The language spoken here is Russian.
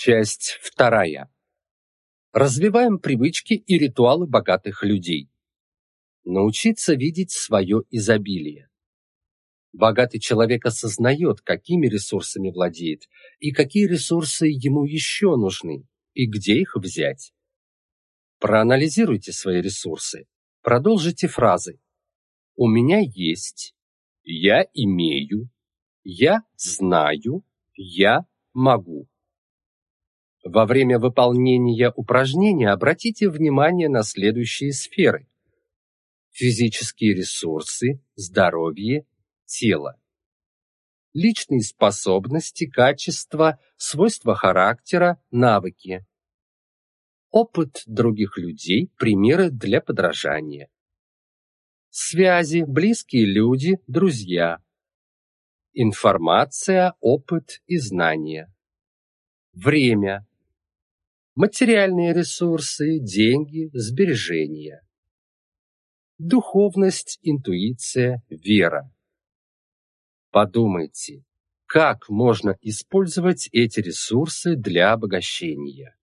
Часть вторая. Развиваем привычки и ритуалы богатых людей. Научиться видеть свое изобилие. Богатый человек осознает, какими ресурсами владеет и какие ресурсы ему еще нужны и где их взять. Проанализируйте свои ресурсы. Продолжите фразы. У меня есть, я имею, я знаю, я могу. Во время выполнения упражнения обратите внимание на следующие сферы: физические ресурсы, здоровье, тело. Личные способности, качества, свойства характера, навыки. Опыт других людей, примеры для подражания. Связи, близкие люди, друзья. Информация, опыт и знания. Время. Материальные ресурсы, деньги, сбережения. Духовность, интуиция, вера. Подумайте, как можно использовать эти ресурсы для обогащения.